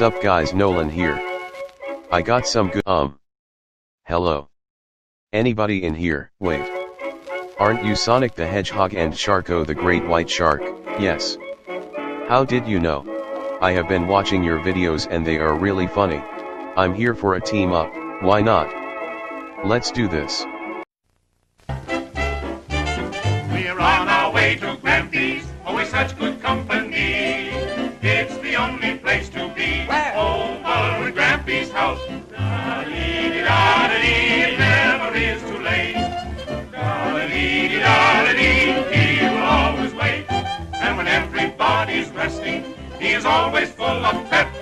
Sup guys Nolan here. I got some good um. Hello. Anybody in here? Wait. Aren't you Sonic the Hedgehog and Sharko the Great White Shark? Yes. How did you know? I have been watching your videos and they are really funny. I'm here for a team up, why not? Let's do this. We're on our way to Grampy's, always such good Grampy's house. Da-dee-dee-da-dee, never is too late. Da-dee-dee-da-dee, he will always wait. And when everybody's resting, he is always full of pep.